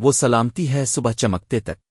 وہ سلامتی ہے صبح چمکتے تک۔